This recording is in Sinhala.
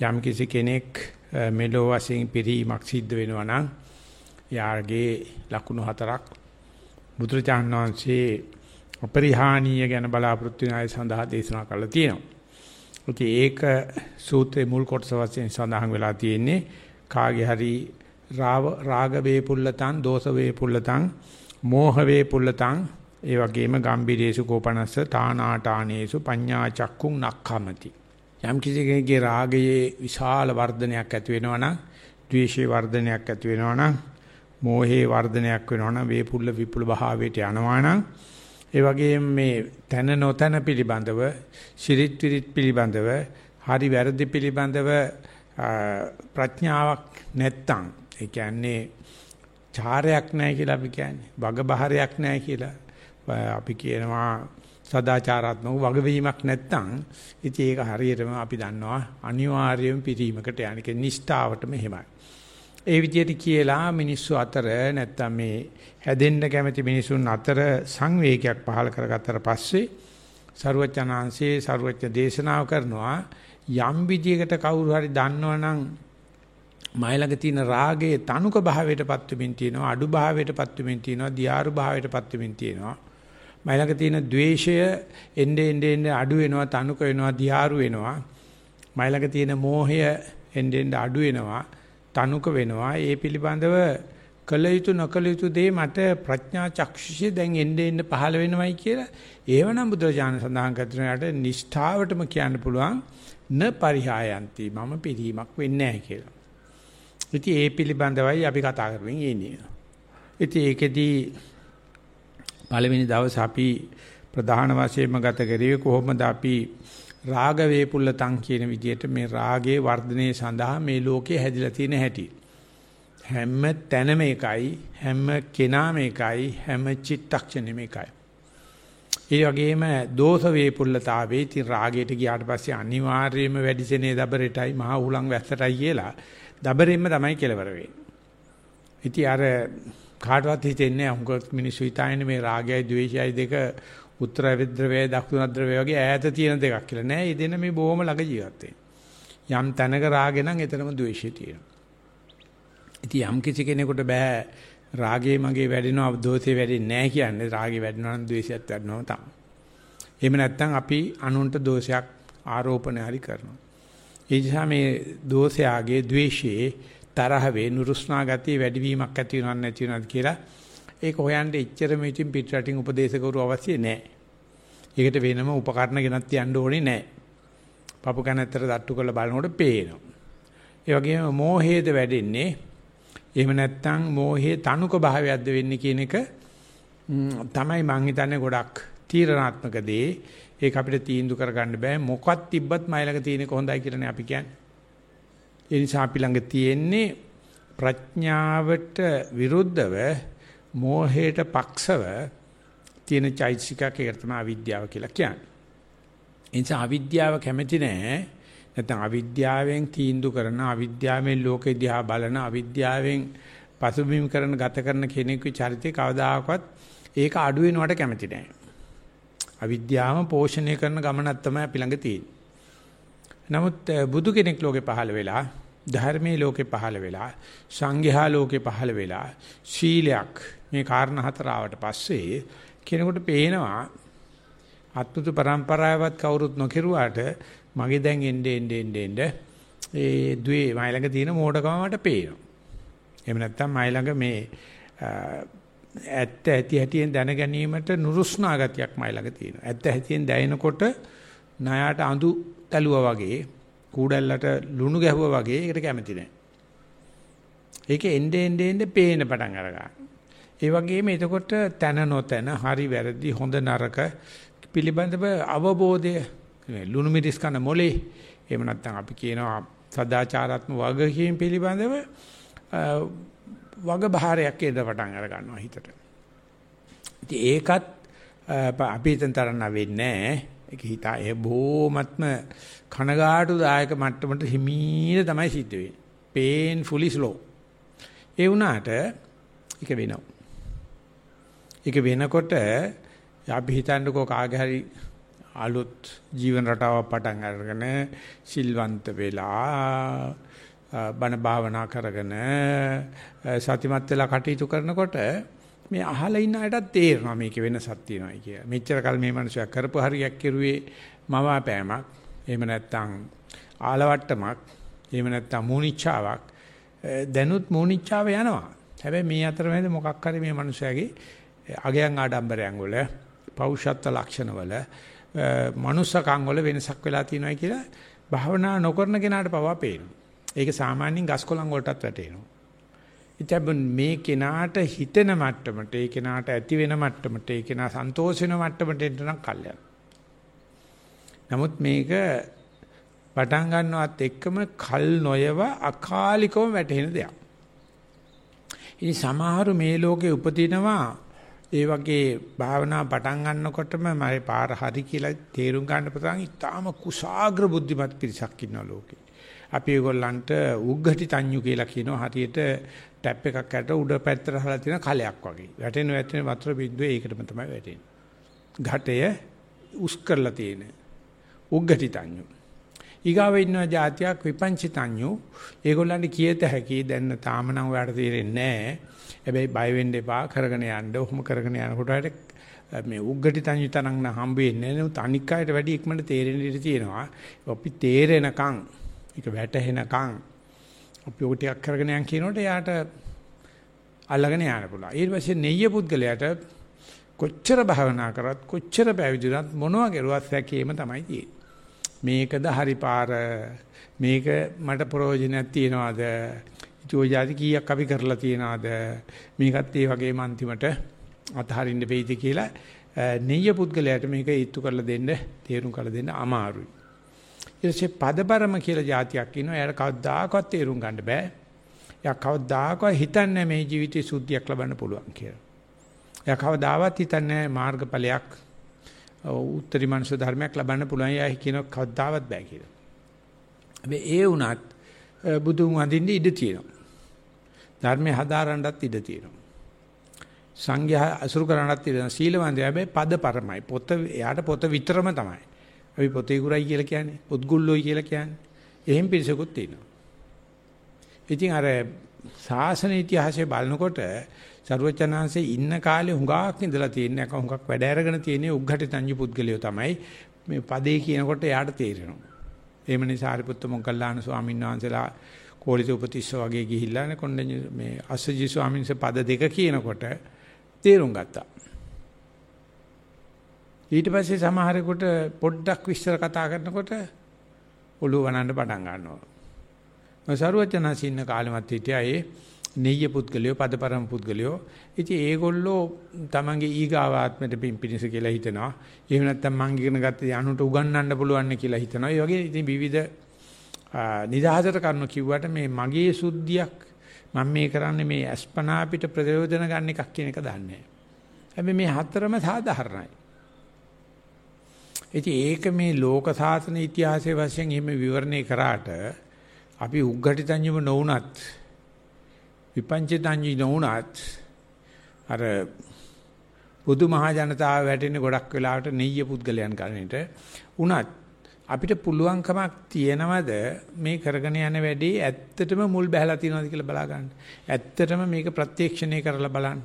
යම් කිසි කෙනෙක් මෙලෝ වශයෙන් පිරීමක් සිද්ධ වෙනවා නම් යාගේ ලකුණු හතරක් බුදුරජාණන් වහන්සේ අපරිහානීය ගැන බලාපොරොත්තු වෙන අය සඳහා දේශනා කළා තියෙනවා. ඉතින් ඒක සූත්‍රයේ මුල් කොටස වශයෙන් සඳහන් වෙලා තියෙන්නේ කාගේ හරි රාග වේපුල්ලතං දෝෂ වේපුල්ලතං මෝහ වේපුල්ලතං ඒ වගේම ගම්බීරේසු කෝපනස්ස තානාටානේසු පඤ්ඤා චක්කුං නක්ඛමති යම් කිසි කෙනෙකුගේ රාගයේ විශාල වර්ධනයක් ඇති වෙනවා නම් ද්වේෂයේ වර්ධනයක් ඇති වෙනවා නම් මෝහයේ වර්ධනයක් වෙනවා නම් වේපුල්ල විපුල භාවයට යනවා නම් ඒ වගේම මේ තන නොතන පිළිබඳව ශිරිත් විරිත් පිළිබඳව හරි වැරදි පිළිබඳව ප්‍රඥාවක් නැත්තම් ඒ කියන්නේ චාරයක් නැහැ කියලා අපි කියන්නේ වග බහරයක් නැහැ කියලා අපි කියනවා සදාචාරාත්මක වගවීමක් නැත්නම් ඉතින් ඒක හරියටම අපි දන්නවා අනිවාර්යයෙන් පිරීමකට යන්නක නිෂ්ඨාවටම එහෙමයි. ඒ විදිහට කියලා මිනිස්සු අතර නැත්නම් මේ හැදෙන්න කැමති මිනිසුන් අතර සංවේගයක් පහළ කරගත්තට පස්සේ ਸਰුවචනාංශයේ ਸਰුවච දේශනාව කරනවා යම් විදිහකට කවුරු හරි දන්නවනම් මයිලඟ තියෙන රාගයේ තනුක භාවයටපත් වෙමින් තියෙනවා අඩු භාවයටපත් වෙමින් තියෙනවා දියාරු භාවයටපත් වෙමින් තියෙනවා මයිලඟ තියෙන द्वේෂය එnde ende ende අඩු වෙනවා තනුක වෙනවා දියාරු වෙනවා මයිලඟ තියෙන මෝහය එnde ende අඩු වෙනවා තනුක වෙනවා ඒ පිළිබඳව කළ යුතු නොකළ යුතු දේ මට ප්‍රඥා චක්ෂුෂය දැන් එnde ende පහළ වෙනවයි කියලා ඒවනම් බුදුරජාණන් සඳහන් කරනට නිෂ්ඨාවටම කියන්න පුළුවන් න පරිහායන්ති මම පිළිීමක් වෙන්නේ නැහැ කියලා. ඉතින් ඒ පිළිබඳවයි අපි කතා කරමින් ඉන්නේ. ඉතින් ඒකෙදී පළවෙනි දවස් අපි ප්‍රධාන වශයෙන්ම ගත කරේ කොහොමද අපි රාග වේපුල්ලතං කියන විදිහට මේ රාගයේ වර්ධනයේ සඳහා මේ ලෝකේ හැදිලා තියෙන හැටි. හැම තැනම එකයි හැම කෙනාම එකයි හැම චිත්තක්ෂණෙම එකයි. ඒ වගේම දෝෂ වේපුල්ලතාවේ ති රාගයට ගියාට පස්සේ අනිවාර්යයෙන්ම වැඩිසෙනේ දබරටයි මහා උලන් වැස්සටයි කියලා දබරෙන්ම තමයි කෙලවර වෙන්නේ. ඉතින් අර කාටවත් හිතෙන්නේ නැහැ හුඟ මිනිස්සු හිතන්නේ මේ රාගයයි ද්වේෂයයි දෙක උත්තර විද්‍රවය දකුණු ද්‍රවය වගේ ඈත තියෙන දෙකක් කියලා. නෑ, ඒ දෙන මේ බොහොම ළඟ ජීවත් යම් තැනක රාගේ නම් එතනම ද්වේෂය තියෙනවා. ඉතින් යම් කිසි කෙනෙකුට බෑ රාගේ මගේ වැඩෙනවා දෝෂේ වැඩෙන්නේ නැහැ කියන්නේ රාගේ වැඩෙනවා නම් ද්වේෂයත් වැඩෙනවා තමයි. එහෙම නැත්නම් අපි අනුන්ට දෝෂයක් ආරෝපණය හරි කරනවා. ඒ නිසා මේ දෝෂයාගේ ද්වේෂයේ තරහ වේ නුරුස්නා ගතිය වැඩිවීමක් ඇති වෙනවද නැති වෙනවද කියලා ඒක හොයන්න එච්චරම ඉතින් පිට රටින් උපදේශකවරු අවශ්‍ය නැහැ. ඒකට වෙනම උපකරණ ගෙනත් තියන්න ඕනේ නැහැ. පපු කනත්තර තට්ටු කරලා බලනකොට පේනවා. ඒ වගේම මෝහයේද වැඩෙන්නේ එහෙම නැත්නම් මෝහයේ තනුක භාවයක්ද වෙන්නේ කියන එක තමයි මං හිතන්නේ ගොඩක් තීරණාත්මක දේ. ඒක අපිට තීන්දුව කරගන්න බෑ. මොකක් තිබ්බත් මයිලක තියෙන කොහොඳයි කියලානේ අපි කියන්නේ. ඒ නිසා අපි ළඟ තියෙන්නේ ප්‍රඥාවට විරුද්ධව මෝහයට පක්ෂව තියෙන චෛතසිකයක් ඒකට තමයි අවිද්‍යාව කියලා කියන්නේ. ඒ නිසා අවිද්‍යාව කැමති නෑ. නැත්නම් අවිද්‍යාවෙන් තීන්දුව කරන අවිද්‍යාවෙන් ලෝකෙ දිහා බලන අවිද්‍යාවෙන් පසුබිම් කරන ගත කරන කෙනෙකුගේ චරිතය කවදාකවත් ඒක අඩු වෙනවට කැමති නෑ. අවිද්‍යාවම පෝෂණය කරන ගමනක් තමයි අපි ළඟ තියෙන්නේ. නමුත් බුදු කෙනෙක් ලෝකේ පහළ වෙලා ධර්මයේ ලෝකේ පහළ වෙලා සංඝයා ලෝකේ පහළ වෙලා ශීලයක් මේ කාරණා හතර ආවට පස්සේ කෙනෙකුට පේනවා අත්පුතු પરම්පරාවවත් කවුරුත් නොකිරුවාට මගේ දැන් එන්නේ එන්නේ එන්නේ ඒ ද්වේ මයි ළඟ තියෙන මෝඩකම මට පේනවා. එහෙම නැත්නම් මයි ළඟ මේ ඇත්ත ඇති හැටියෙන් දැන ගැනීමට නුරුස්නා ගතියක් මයි ළඟ තියෙනවා. ඇත්ත හැටියෙන් දැනෙනකොට ණයට අඳු තැලුවා වගේ කූඩැල්ලට ලුණු ගැහුවා වගේ ඒකට කැමති නැහැ. ඒකේ එnde ende ende පේන පටන් අරගන්න. ඒ වගේම එතකොට තන නොතන හරි වැරදි හොඳ නරක පිළිබඳව අවබෝධය ලුණු මිරිස් කන මොලේ එහෙම නැත්නම් අපි කියනවා සදාචාරාත්මක වගකීම් පිළිබඳව වග බහරයක් එන්න පටන් අර ගන්නවා හිතට. ඉතින් ඒකත් අපි හිතන තරම් වෙන්නේ නැහැ. ඒක හිතා ඒ බොහොමත්ම කනගාටුදායක මට්ටමට හිමීන තමයි සිද්ධ වෙන්නේ. painfully slow. ඒ වුණාට ඒක වෙනවා. ඒක වෙනකොට අපි හිතන්නකෝ කාගේ හරි අලුත් ජීවන රටාවක් පටන් අරගෙන සිල්වන්ත වෙලා බණ භාවනා කරගෙන සතිමත් වෙලා කටයුතු කරනකොට මේ අහලා ඉන්න අයටත් තේරෙනවා මේකේ වෙනසක් තියෙනවා කියලා. මෙච්චර කල් මේ මිනිස්සු කරපු හරියක් කෙරුවේ මවාපෑමක්. එහෙම නැත්නම් ආලවට්ටමක්. එහෙම නැත්නම් මූනිච්චාවක්. දැනුත් මූනිච්චාව යනවා. හැබැයි මේ අතරමැද මොකක් හරි මේ මිනිස්සයාගේ අගයන් ආඩම්බරයන් වල පෞෂත්ව ලක්ෂණ වල මනුස්සකම් වල වෙනසක් වෙලා තියෙනවා කියලා භාවනා නොකරන කෙනාට පවා පේනවා. ඒක සාමාන්‍යයෙන් ගස්කොලන් වලටත් වැටෙනවා. ඉතින් මේ කෙනාට හිතෙන මට්ටමට ඒ කෙනාට ඇති වෙන මට්ටමට ඒ කෙනා සන්තෝෂ වෙන මට්ටමට එන්න නම් කල්යන. නමුත් මේක පටන් ගන්නවත් එක්කම කල් නොයව අකාලිකව වැටෙන දෙයක්. ඉතින් සමහරු මේ ලෝකේ උපදිනවා ඒ වගේ භාවනා පටන් ගන්නකොටම මම පාර හරි කියලා තේරුම් ගන්න පටන් ඉතාලම කුසాగ්‍ර බුද්ධිමත් පිරිසක් ඉන්නවා ලෝකේ. අපි ඒගොල්ලන්ට උග්ගටි තඤ්ඤු කියලා කියනවා හරියට ටැප් එකක් ඇට උඩ පැත්තට හලා තියෙන කලයක් වගේ. වැටෙන වැටෙන වතුර බින්දුවේ ඒකටම තමයි වැටෙන්නේ. ඝටය උස් කරලා තියෙන උග්ගටි තඤ්ඤු. ඊගාව ඉන්න જાතියක් විපංචි තඤ්ඤු. ඒගොල්ලන්ට කියත හැකි දැන් තාම නම් ඔයාලට තේරෙන්නේ නැහැ. හැබැයි බය වෙන්න එපා කරගෙන යන්න. ඔහොම කරගෙන යනකොට මේ උග්ගටි තඤ්ඤු තනක් නම් හම්බ වෙන්නේ නැහැ. අනික් අයට වැඩි ඉක්මනට තේරෙන්න ඉඩ තියෙනවා. අපි තේරෙනකන් ඒක වැටහෙනකන් අපි ඔය ටිකක් කරගෙන යන කියනකොට එයාට අල්ලගෙන යන්න පුළුවන්. ඊට පස්සේ නෙయ్య පුද්ගලයාට කොච්චර භවනා කරත් කොච්චර පැවිදිුණත් මොනවා කරුවත් හැකීම තමයි තියෙන්නේ. මේකද හරිපාර මේක මට ප්‍රයෝජනයක් තියනවාද? චෝජාති කීයක් අපි කරලා තියනවාද? මේකත් ඒ වගේම අන්තිමට අතහරින්න වෙයිද කියලා නෙయ్య පුද්ගලයාට මේක ඊත්තු කරලා දෙන්න තේරුම් කරලා දෙන්න අමාරුයි. ඊටසේ පදපරම කියලා જાතියක් ඉන්නවා. එයාට කවදාකවත් තේරුම් ගන්න බෑ. එයා කවදාකවත් හිතන්නේ මේ ජීවිතේ සුද්ධියක් ලබන්න පුළුවන් කියලා. එයා කවදාවත් හිතන්නේ මාර්ගඵලයක් උත්තරී මනුෂ්‍ය ධර්මයක් ලබන්න පුළුවන්. එයා කියන කවදාවත් බෑ කියලා. හැබැයි ඒ වුණත් බුදුන් වඳින්න ඉඩ තියෙනවා. ධර්මයේ හදාරන්නත් ඉඩ තියෙනවා. සංඝයා අසුරු කරන්නත් ඉඩ සීලවන්තය හැබැයි පද පරමයි. පොත එයාට පොත විතරම තමයි. අපි පොතේ ගුරයි කියලා කියන්නේ, පොත්ගුල්ලෝයි කියලා කියන්නේ. එහෙම පිරිසකුත් තියෙනවා. ඉතින් අර ශාසන ඉතිහාසය බලනකොට ਸਰවචනාංශේ ඉන්න කාලේ හුඟක් ඉඳලා තියෙන එක හුඟක් වැඩ අරගෙන තියෙන උග්ඝට තංජු පුද්ගලයෝ තමයි මේ පදේ කියනකොට එයාට තේරෙනවා. එහෙම නිසා ආරිපුත්ත මොග්ගල්ලාන ස්වාමීන් වහන්සේලා කෝලිත උපතිස්ස වගේ ගිහිල්ලා කොණ්ඩඤ්ඤ මේ අස්සජි ස්වාමීන් වහන්සේ පද දෙක කියනකොට තේරුම් ගත්තා. ඊට පස්සේ සමහරෙකුට පොඩ්ඩක් විස්තර කතා කරනකොට ඔළුව වනන්න පටන් ගන්නවා. මම සරුවචනස් ඉන්න කාලෙමත් හිටියා ඒ නෙయ్య පුද්ගලයෝ පදපරම පුද්ගලයෝ. ඉතින් ඒගොල්ලෝ තමන්ගේ ඊගාවාත්මයට පිම්පිනිස කියලා හිතනවා. එහෙම නැත්නම් මං ඉගෙන ගත්ත යනුට උගන්වන්න පුළුවන් කියලා හිතනවා. ඒ වගේ ඉතින් විවිධ නිදහසට කරනු කිව්වට මේ මගේ සුද්ධියක් මම මේ කරන්නේ මේ අස්පනා පිට ප්‍රයෝජන ගන්න එකක් කියන එක දන්නේ නැහැ. හැබැයි මේ හතරම සාධාරණයි. ඉතින් ඒක මේ ලෝක සාසන ඉතිහාසයේ වශයෙන් එහෙම විවරණය කරාට අපි උග්ගටිතඤ්ඤම නොවුනත් විපංචිතඤ්ඤි නොවුනත් අර බුදු මහ ජනතාව වැටෙන්නේ ගොඩක් වෙලාවට නෙయ్య පුද්ගලයන් කරන්නට උනත් අපිට පුළුවන්කමක් තියෙනවද මේ කරගෙන යන වැඩේ ඇත්තටම මුල් බැහැලා තියෙනවද කියලා බලා ගන්න. ඇත්තටම මේක ප්‍රත්‍යක්ෂණය කරලා බලන්න.